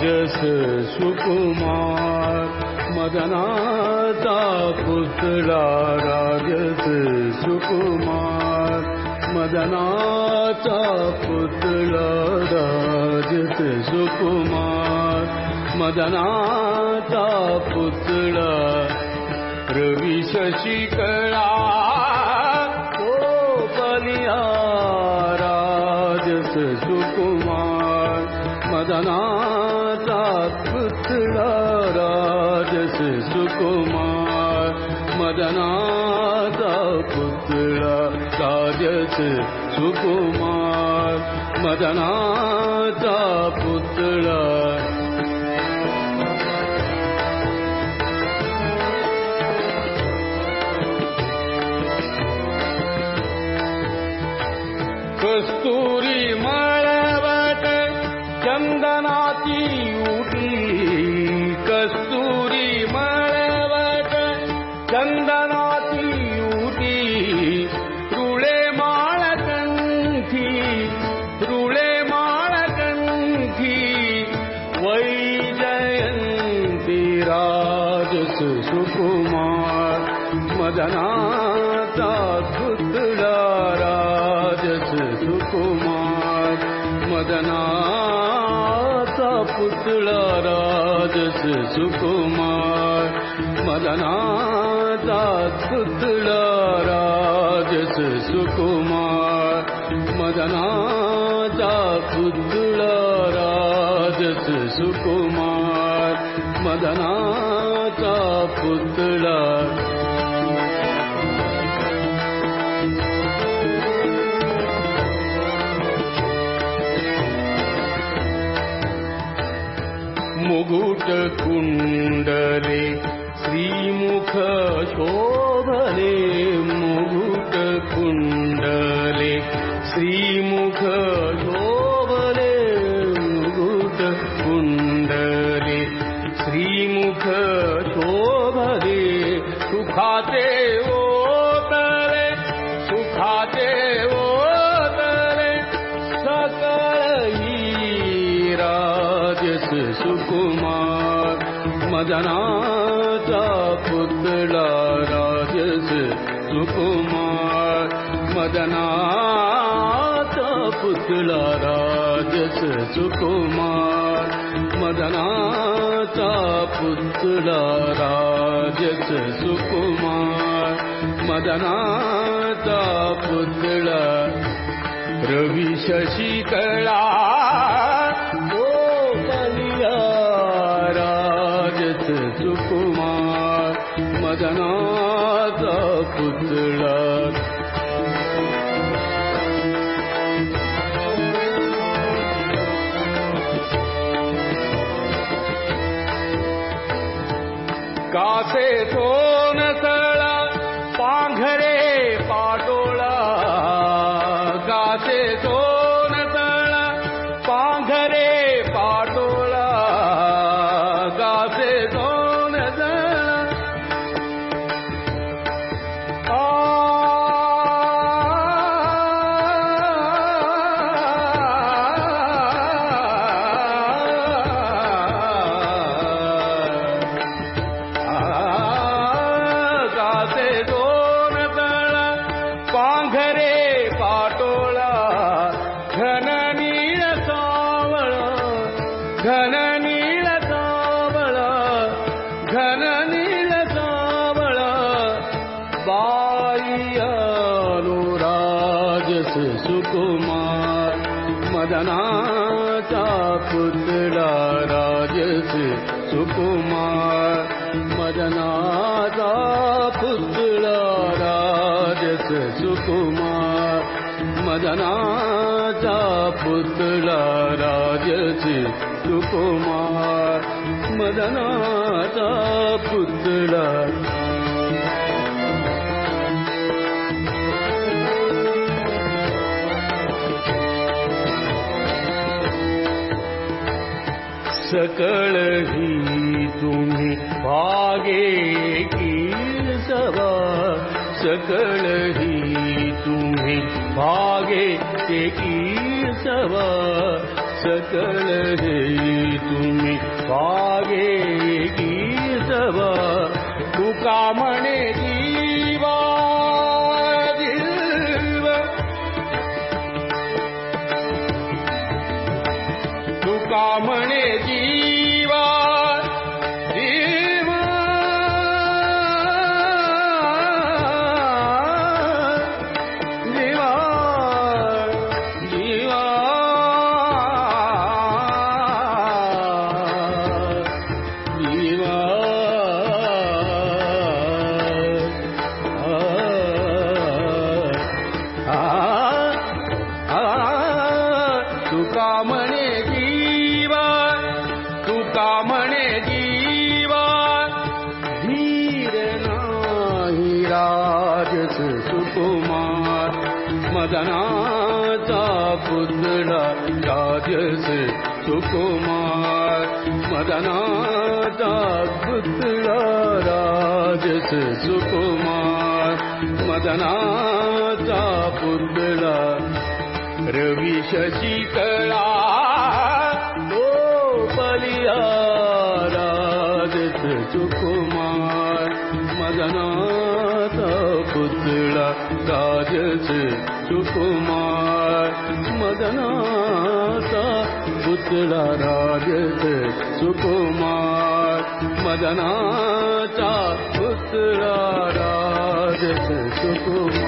राजस सुकुमार मदनाता पुतला राजस सुकुमार मदनाता पुतला राजस सुकुमार मदनाता पुतला रवि शशिकला मदनाता पुतला राजस सुकुमार मदनाता पुतला राजस सुकुमार। मदनाता पुतला कस्तूरी उटी कस्तूरी मळवट चन्दनाती उटी रुळे माळकंठी रुळे माळकंठी वैजयन्ती राजस सुकुमार मदनाचा पुतळा राजस सुकुमार मदनाचा पुतळा राजस सुकुमार मदनाचा पुतळा मुगुट कुण्डले श्रीमुख शोभले मुगुट कुण्डले श्रीमुख मदनाचा पुतळा राजस सुकुमार। मदनाचा पुतळा राजस सुकुमार। मदनाचा पुतळा राजस सुकुमार। मदनाचा पुतळा रवि शशिकला मदनाचा पुतळा कासे सोन सुकुमार मदनाचा पुतळा राजस सुकुमार मदनाचा पुतळा राजस सुकुमार मदनाचा पुतळा राजस सुकुमार मदनाचा पुतळा सकळ ही तुम्ही भागे की सवा सकळ ही तुम्ही भागे ते की सवा सकल तुम्ही पागे तू कामणे मदनाचा पुतळा राजस सुकुमार। मदनाचा पुतळा राजस सुकुमार। मदनाचा पुतळा रवि शशिकला ओ बलिया राजस सुकुमार। मदनाचा पुतळा राजस सुकुमार मदनाचा पुतळा राजस सुकुमार मदनाचा पुतळा राजस सुकुमार